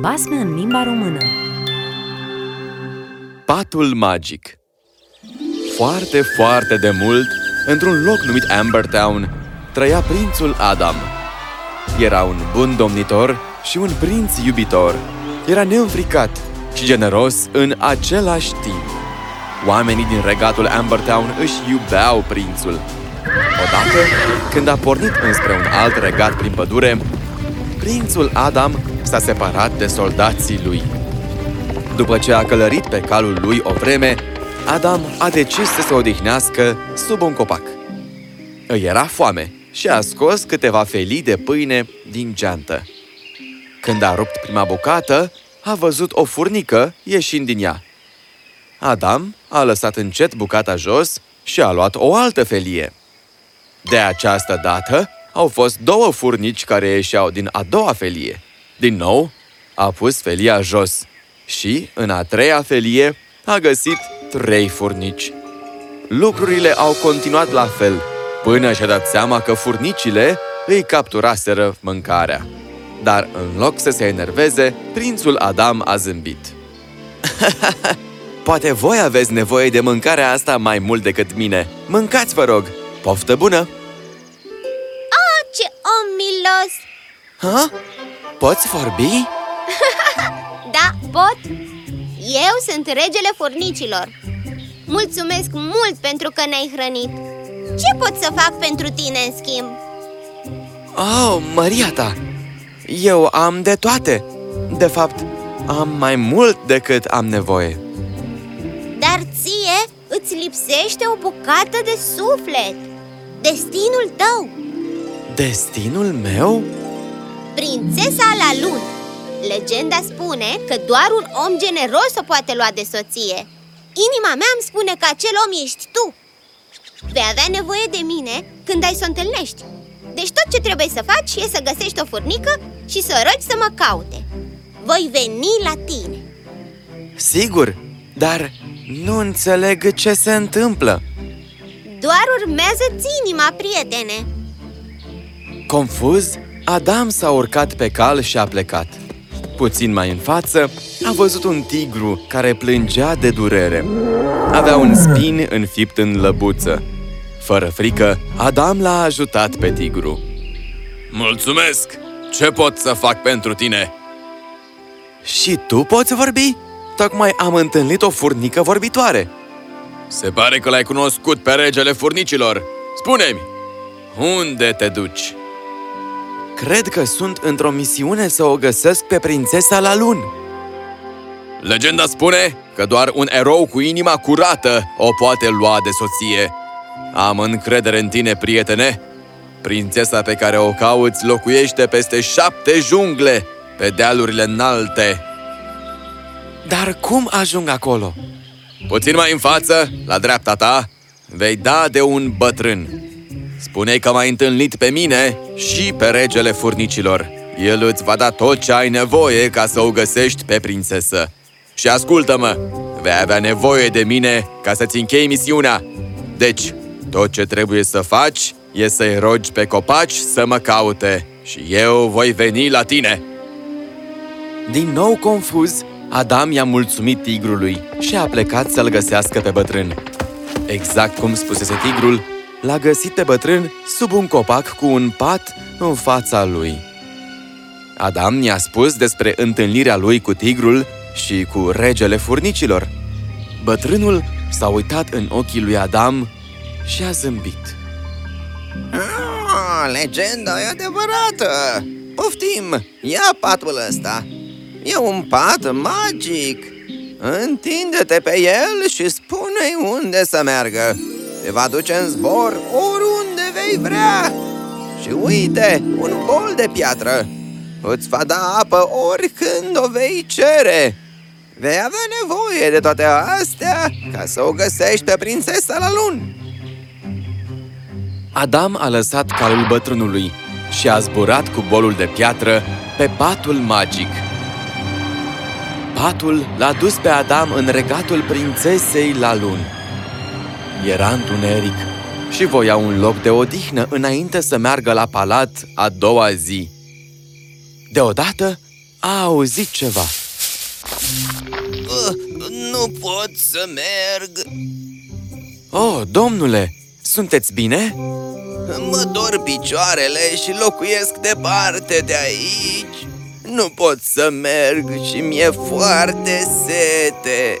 Basme în limba română Patul magic Foarte, foarte de mult, într-un loc numit Ambertown, trăia prințul Adam. Era un bun domnitor și un prinț iubitor. Era neînfricat și generos în același timp. Oamenii din regatul Ambertown își iubeau prințul. Odată, când a pornit înspre un alt regat prin pădure, prințul Adam s-a separat de soldații lui. După ce a călărit pe calul lui o vreme, Adam a decis să se odihnească sub un copac. Îi era foame și a scos câteva felii de pâine din geantă. Când a rupt prima bucată, a văzut o furnică ieșind din ea. Adam a lăsat încet bucata jos și a luat o altă felie. De această dată, au fost două furnici care ieșeau din a doua felie. Din nou, a pus felia jos și, în a treia felie, a găsit trei furnici. Lucrurile au continuat la fel, până și-a dat seama că furnicile îi capturaseră mâncarea. Dar în loc să se enerveze, prințul Adam a zâmbit. Poate voi aveți nevoie de mâncarea asta mai mult decât mine. Mâncați, vă rog! Poftă bună! Ce om milos! Ha? Poți vorbi? Da, pot! Eu sunt regele furnicilor Mulțumesc mult pentru că ne-ai hrănit Ce pot să fac pentru tine în schimb? Oh, Maria ta! Eu am de toate! De fapt, am mai mult decât am nevoie Dar ție îți lipsește o bucată de suflet Destinul tău Destinul meu? Prințesa la lun Legenda spune că doar un om generos o poate lua de soție. Inima mea îmi spune că acel om ești tu. Vei avea nevoie de mine când ai să o întâlnești. Deci tot ce trebuie să faci e să găsești o furnică și să o rogi să mă caute. Voi veni la tine. Sigur, dar nu înțeleg ce se întâmplă. Doar urmează-ți inima, prietene. Confuz, Adam s-a urcat pe cal și a plecat. Puțin mai în față, a văzut un tigru care plângea de durere. Avea un spin înfipt în lăbuță. Fără frică, Adam l-a ajutat pe tigru. Mulțumesc! Ce pot să fac pentru tine? Și tu poți vorbi? Tocmai am întâlnit o furnică vorbitoare. Se pare că l-ai cunoscut pe regele furnicilor. Spune-mi, unde te duci? Cred că sunt într-o misiune să o găsesc pe prințesa la lun. Legenda spune că doar un erou cu inima curată o poate lua de soție. Am încredere în tine, prietene. Prințesa pe care o cauți locuiește peste șapte jungle, pe dealurile înalte. Dar cum ajung acolo? Puțin mai în față, la dreapta ta, vei da de un bătrân. Spune că m-ai întâlnit pe mine și pe regele furnicilor. El îți va da tot ce ai nevoie ca să o găsești pe prințesă. Și ascultă-mă, vei avea nevoie de mine ca să-ți închei misiunea. Deci, tot ce trebuie să faci e să-i rogi pe copaci să mă caute și eu voi veni la tine. Din nou confuz, Adam i-a mulțumit tigrului și a plecat să-l găsească pe bătrân. Exact cum spusese tigrul, l-a găsit pe bătrân sub un copac cu un pat în fața lui. Adam i-a spus despre întâlnirea lui cu tigrul și cu regele furnicilor. Bătrânul s-a uitat în ochii lui Adam și a zâmbit. Ah, legenda e adevărată! Poftim, ia patul ăsta! E un pat magic! Întinde-te pe el și spune-i unde să meargă! Te va duce în zbor oriunde vei vrea! Și uite, un bol de piatră! Îți va da apă oricând o vei cere! Vei avea nevoie de toate astea ca să o găsești pe prințesa la lun! Adam a lăsat calul bătrânului și a zburat cu bolul de piatră pe patul magic. Patul l-a dus pe Adam în regatul prințesei la lun. Era întuneric și voia un loc de odihnă înainte să meargă la palat a doua zi. Deodată a auzit ceva. Uh, nu pot să merg. Oh, domnule, sunteți bine? Mă dor picioarele și locuiesc departe de aici. Nu pot să merg și mi-e foarte sete.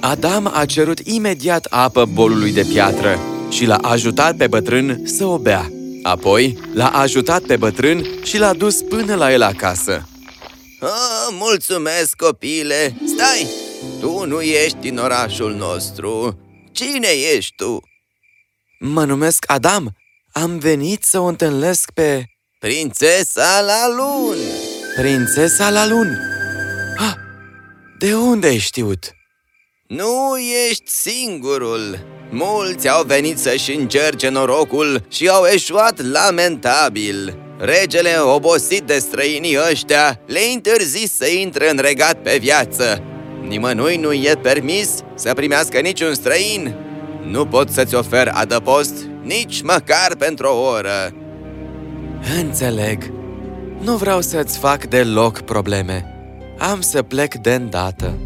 Adam a cerut imediat apă bolului de piatră și l-a ajutat pe bătrân să o bea. Apoi l-a ajutat pe bătrân și l-a dus până la el acasă. Ah, mulțumesc, copile! Stai! Tu nu ești din orașul nostru. Cine ești tu? Mă numesc Adam. Am venit să o întâlnesc pe... Prințesa la lun! Prințesa la lun. Ah, de unde ai știut? Nu ești singurul! Mulți au venit să-și încerce norocul și au eșuat lamentabil. Regele, obosit de străinii ăștia, le interzis să intre în regat pe viață. Nimănui nu e permis să primească niciun străin. Nu pot să-ți ofer adăpost nici măcar pentru o oră. Înțeleg. Nu vreau să-ți fac deloc probleme. Am să plec de îndată.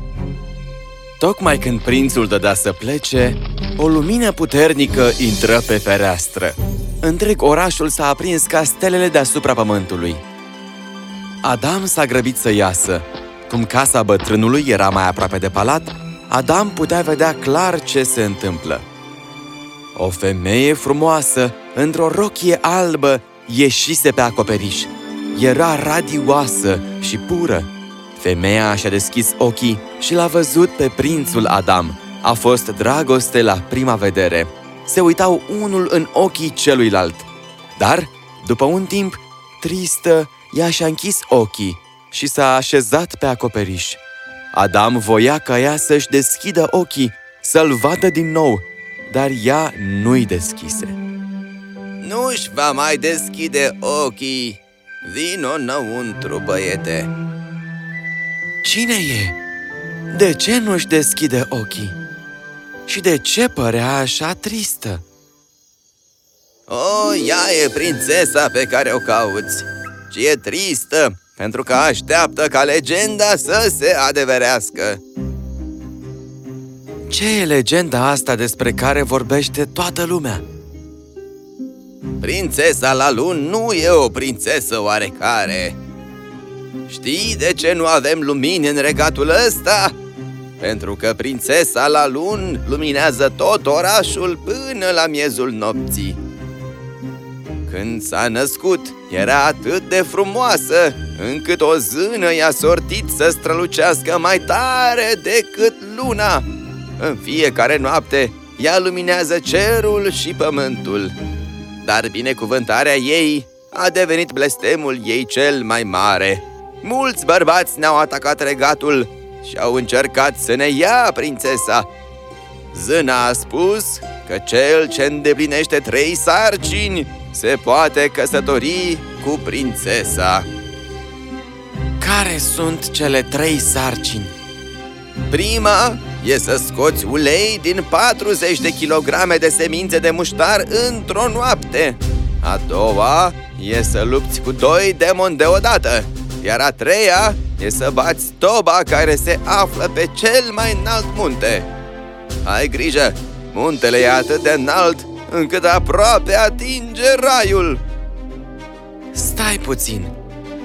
Tocmai când prințul dădea să plece, o lumină puternică intră pe fereastră. Întreg orașul s-a aprins ca stelele deasupra pământului. Adam s-a grăbit să iasă. Cum casa bătrânului era mai aproape de palat, Adam putea vedea clar ce se întâmplă. O femeie frumoasă, într-o rochie albă, ieșise pe acoperiș. Era radioasă și pură. Femeia și-a deschis ochii și l-a văzut pe prințul Adam. A fost dragoste la prima vedere. Se uitau unul în ochii celuilalt. Dar, după un timp, tristă, ea și-a închis ochii și s-a așezat pe acoperiș. Adam voia ca ea să-și deschidă ochii, să-l vadă din nou, dar ea nu-i deschise. Nu-și va mai deschide ochii. Vino înăuntru, băiete. Cine e? De ce nu-și deschide ochii? Și de ce părea așa tristă? O, ea e prințesa pe care o cauți Și e tristă pentru că așteaptă ca legenda să se adeverească Ce e legenda asta despre care vorbește toată lumea? Prințesa la lun nu e o prințesă oarecare Știi de ce nu avem lumini în regatul ăsta? Pentru că prințesa la lun luminează tot orașul până la miezul nopții. Când s-a născut, era atât de frumoasă încât o zână i-a sortit să strălucească mai tare decât luna. În fiecare noapte, ea luminează cerul și pământul. Dar binecuvântarea ei a devenit blestemul ei cel mai mare Mulți bărbați ne-au atacat regatul și au încercat să ne ia prințesa. Zâna a spus că cel ce îndeplinește trei sarcini se poate căsători cu prințesa. Care sunt cele trei sarcini? Prima e să scoți ulei din 40 de kilograme de semințe de muștar într-o noapte. A doua e să lupți cu doi demoni deodată iar a treia e să bați toba care se află pe cel mai înalt munte Ai grijă, muntele e atât de înalt încât aproape atinge raiul Stai puțin!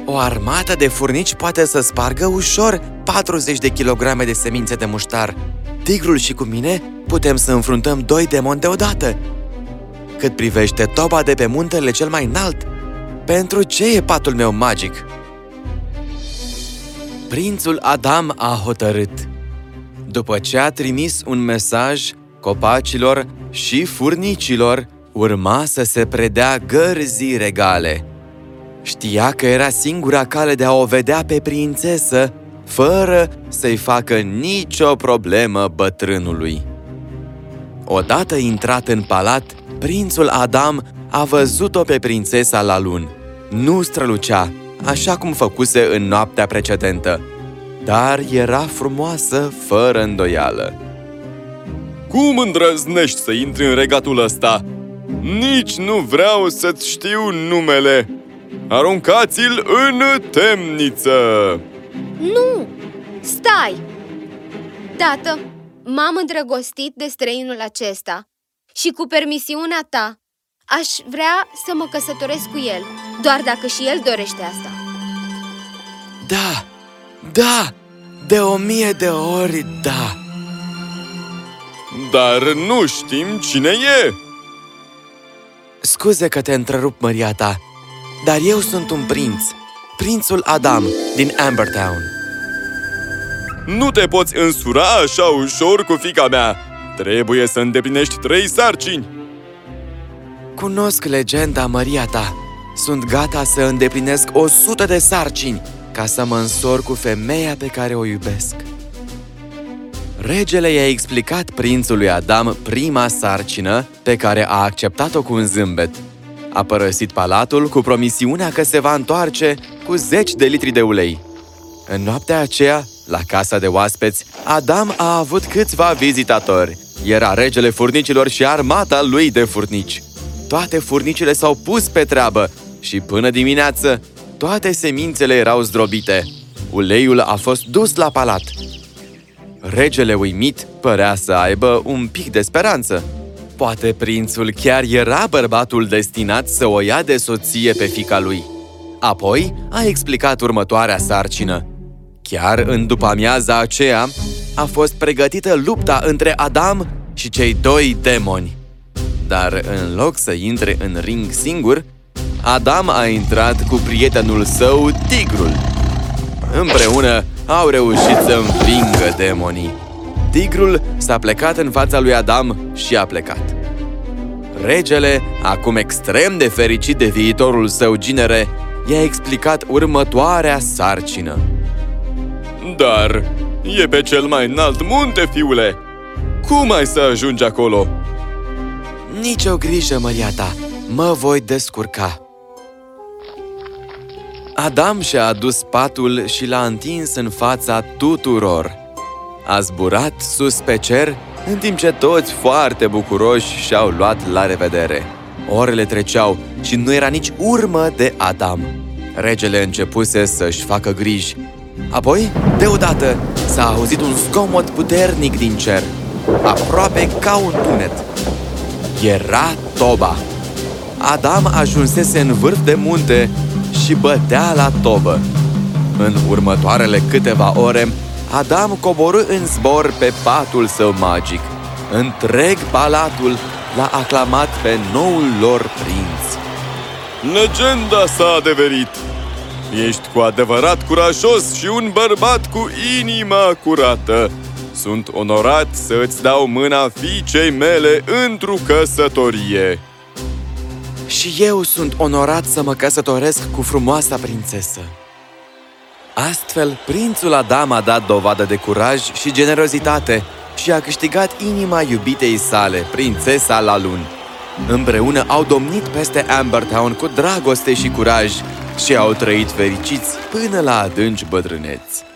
O armată de furnici poate să spargă ușor 40 de kilograme de semințe de muștar Tigrul și cu mine putem să înfruntăm doi demoni deodată Cât privește toba de pe muntele cel mai înalt, pentru ce e patul meu magic? Prințul Adam a hotărât. După ce a trimis un mesaj copacilor și furnicilor, urma să se predea gărzii regale. Știa că era singura cale de a o vedea pe prințesă, fără să-i facă nicio problemă bătrânului. Odată intrat în palat, prințul Adam a văzut-o pe prințesa la lun. Nu strălucea, așa cum făcuse în noaptea precedentă, dar era frumoasă fără îndoială. Cum îndrăznești să intri în regatul ăsta? Nici nu vreau să-ți știu numele! Aruncați-l în temniță! Nu! Stai! Tată, m-am îndrăgostit de străinul acesta și cu permisiunea ta aș vrea să mă căsătoresc cu el, doar dacă și el dorește asta. Da, da, de o mie de ori da. Dar nu știm cine e! Scuze că te întrerup, măria ta, dar eu sunt un prinț, prințul Adam din Ambertown. Nu te poți însura așa ușor cu fica mea! Trebuie să îndeplinești trei sarcini! Cunosc legenda, măria ta. Sunt gata să îndeplinesc o sută de sarcini ca să mă însor cu femeia pe care o iubesc. Regele i-a explicat prințului Adam prima sarcină pe care a acceptat-o cu un zâmbet. A părăsit palatul cu promisiunea că se va întoarce cu zeci de litri de ulei. În noaptea aceea, la casa de oaspeți, Adam a avut câțiva vizitatori. Era regele furnicilor și armata lui de furnici. Toate furnicile s-au pus pe treabă și până dimineață toate semințele erau zdrobite. Uleiul a fost dus la palat. Regele uimit părea să aibă un pic de speranță. Poate prințul chiar era bărbatul destinat să o ia de soție pe fica lui. Apoi a explicat următoarea sarcină. Chiar în după amiaza aceea a fost pregătită lupta între Adam și cei doi demoni. Dar în loc să intre în ring singur, Adam a intrat cu prietenul său, tigrul. Împreună au reușit să învingă demonii. Tigrul s-a plecat în fața lui Adam și a plecat. Regele, acum extrem de fericit de viitorul său ginere, i-a explicat următoarea sarcină. Dar e pe cel mai înalt munte, fiule! Cum ai să ajungi acolo? Nici o grijă, măria ta, mă voi descurca. Adam și-a adus patul și l-a întins în fața tuturor. A zburat sus pe cer, în timp ce toți foarte bucuroși și-au luat la revedere. Orele treceau și nu era nici urmă de Adam. Regele începuse să-și facă griji. Apoi, deodată, s-a auzit un zgomot puternic din cer, aproape ca un tunet. Era Toba. Adam ajunsese în vârf de munte și bătea la tobă. În următoarele câteva ore, Adam coborâ în zbor pe patul său magic. Întreg palatul l-a aclamat pe noul lor prinț. Legenda s-a adeverit! Ești cu adevărat curajos și un bărbat cu inima curată. Sunt onorat să îți dau mâna fiicei mele într-o căsătorie. Și eu sunt onorat să mă căsătoresc cu frumoasa prințesă. Astfel, prințul Adam a dat dovadă de curaj și generozitate și a câștigat inima iubitei sale, prințesa Lalun. Împreună au domnit peste Ambertown cu dragoste și curaj și au trăit fericiți până la adânci bătrâneți.